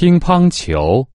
乒乓球。